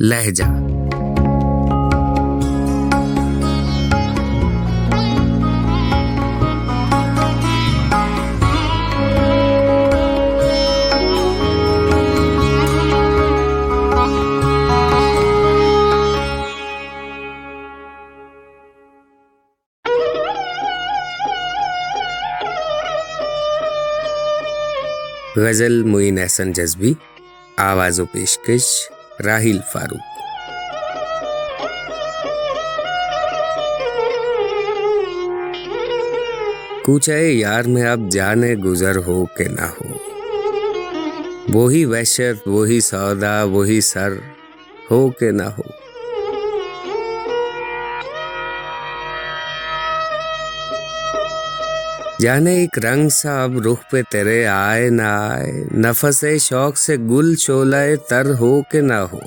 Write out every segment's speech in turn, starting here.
لہجہ۔ غزل معین احسن جذبی آواز و پیشکش راہیل فاروق۔ کوچے یار، میں اب جانے گزر ہو کہ نہ ہو؟ وہی وحشت، وہی سودا، وہی سر، ہو کہ نہ ہو؟ جانے ایک رنگ سا اب رخ پہ تیرے آئے نہ آئے نفس شوق سے گل چولائے تر ہو کہ نہ ہو۔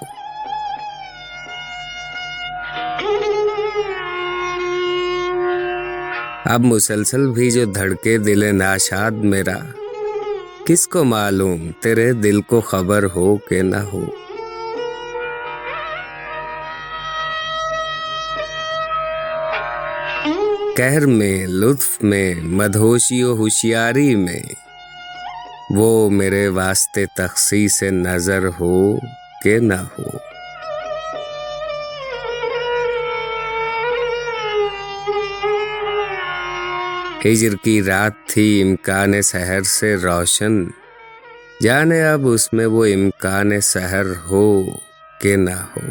اب مسلسل بھی جو دھڑکے دل ناشاد میرا، کس کو معلوم تیرے دل کو خبر ہو کہ نہ ہو۔ کہر میں، لطف میں مدھوشی و ہوشیاری میں۔ وہ میرے واسطے تخصیص نظر ہو کہ نہ ہو۔ ہجر کی رات تھی امکان سحر سے روشن۔ جانے اب اس میں وہ امکان سحر ہو کہ نہ ہو۔